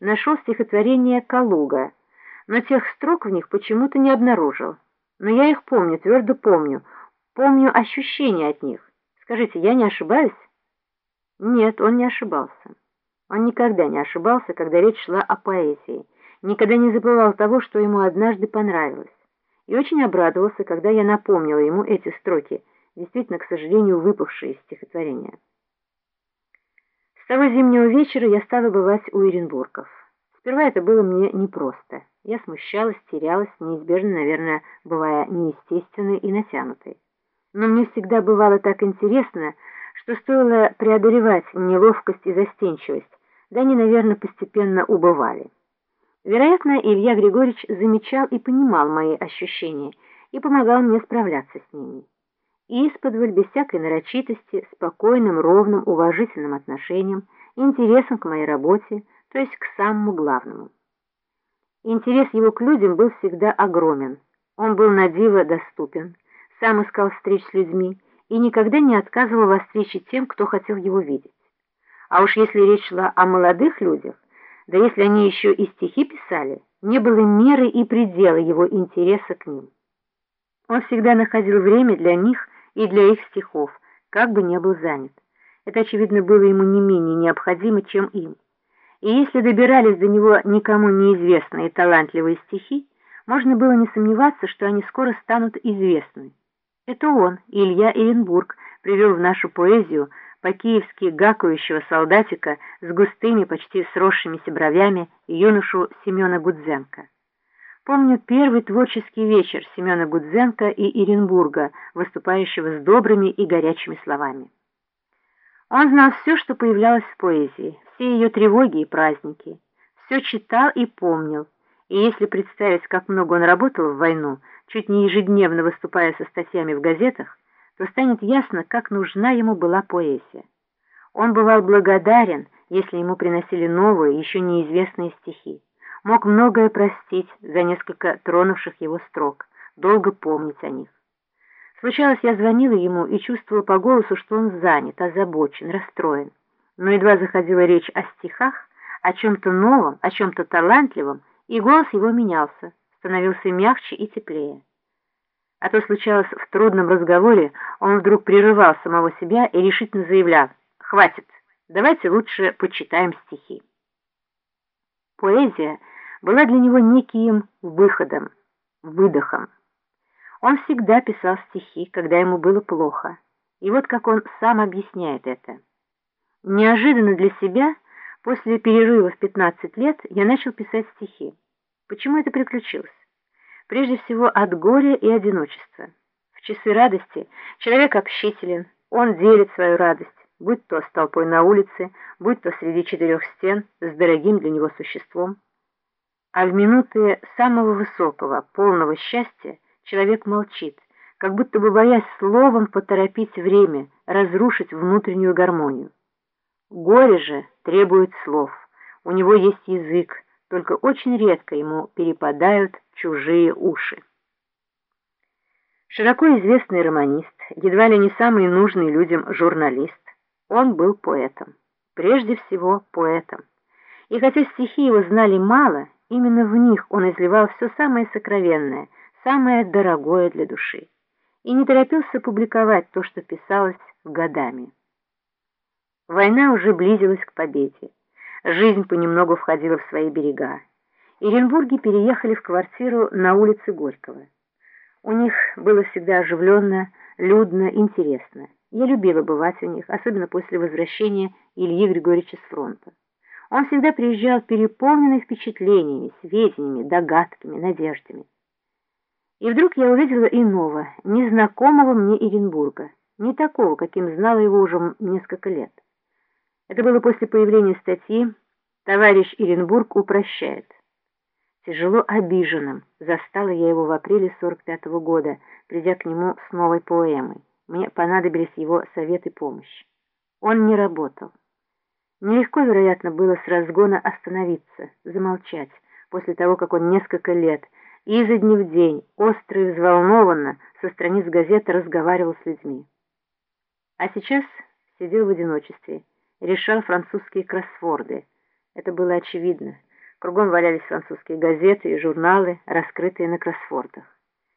нашел стихотворение «Калуга», но тех строк в них почему-то не обнаружил. Но я их помню, твердо помню, помню ощущения от них. Скажите, я не ошибаюсь? Нет, он не ошибался. Он никогда не ошибался, когда речь шла о поэзии, никогда не забывал того, что ему однажды понравилось, и очень обрадовался, когда я напомнила ему эти строки, действительно, к сожалению, выпавшие из стихотворения. С того зимнего вечера я стала бывать у Иренбургов. Сперва это было мне непросто. Я смущалась, терялась, неизбежно, наверное, бывая неестественной и натянутой. Но мне всегда бывало так интересно, что стоило преодолевать неловкость и застенчивость, да они, наверное, постепенно убывали. Вероятно, Илья Григорьевич замечал и понимал мои ощущения и помогал мне справляться с ними. И исподволь, без всякой нарочитости, спокойным, ровным, уважительным отношением, интересом к моей работе, то есть к самому главному. Интерес его к людям был всегда огромен. Он был на диво доступен, сам искал встреч с людьми и никогда не отказывал во встрече тем, кто хотел его видеть. А уж если речь шла о молодых людях, да если они еще и стихи писали, не было меры и предела его интереса к ним. Он всегда находил время для них и для их стихов, как бы не был занят. Это, очевидно, было ему не менее необходимо, чем им и если добирались до него никому неизвестные талантливые стихи, можно было не сомневаться, что они скоро станут известны. Это он, Илья Иренбург, привел в нашу поэзию по-киевски гакающего солдатика с густыми, почти сросшимися бровями юношу Семена Гудзенко. Помню первый творческий вечер Семена Гудзенко и Иренбурга, выступающего с добрыми и горячими словами. Он знал все, что появлялось в поэзии, все ее тревоги и праздники, все читал и помнил, и если представить, как много он работал в войну, чуть не ежедневно выступая со статьями в газетах, то станет ясно, как нужна ему была поэзия. Он бывал благодарен, если ему приносили новые, еще неизвестные стихи, мог многое простить за несколько тронувших его строк, долго помнить о них. Случалось, я звонила ему и чувствовала по голосу, что он занят, озабочен, расстроен. Но едва заходила речь о стихах, о чем-то новом, о чем-то талантливом, и голос его менялся, становился мягче и теплее. А то случалось в трудном разговоре, он вдруг прерывал самого себя и решительно заявлял «Хватит, давайте лучше почитаем стихи». Поэзия была для него неким выходом, выдохом. Он всегда писал стихи, когда ему было плохо. И вот как он сам объясняет это. Неожиданно для себя, после перерыва в 15 лет, я начал писать стихи. Почему это приключилось? Прежде всего от горя и одиночества. В часы радости человек общителен, он делит свою радость, будь то с толпой на улице, будь то среди четырех стен с дорогим для него существом. А в минуты самого высокого, полного счастья Человек молчит, как будто бы боясь словом поторопить время, разрушить внутреннюю гармонию. Горе же требует слов. У него есть язык, только очень редко ему перепадают чужие уши. Широко известный романист, едва ли не самый нужный людям журналист, он был поэтом, прежде всего поэтом. И хотя стихи его знали мало, именно в них он изливал все самое сокровенное – самое дорогое для души, и не торопился публиковать то, что писалось годами. Война уже близилась к победе. Жизнь понемногу входила в свои берега. Иренбурги переехали в квартиру на улице Горького. У них было всегда оживленно, людно, интересно. Я любила бывать у них, особенно после возвращения Ильи Григорьевича с фронта. Он всегда приезжал переполненный впечатлениями, сведениями, догадками, надеждами. И вдруг я увидела иного, незнакомого мне Иренбурга, не такого, каким знала его уже несколько лет. Это было после появления статьи «Товарищ Иренбург упрощает». Тяжело обиженным застала я его в апреле 45 -го года, придя к нему с новой поэмой. Мне понадобились его совет и помощь. Он не работал. Нелегко, вероятно, было с разгона остановиться, замолчать, после того, как он несколько лет – изо дня в день, остро и взволнованно, со страниц газеты разговаривал с людьми. А сейчас сидел в одиночестве, решал французские кроссворды. Это было очевидно. Кругом валялись французские газеты и журналы, раскрытые на кроссвордах.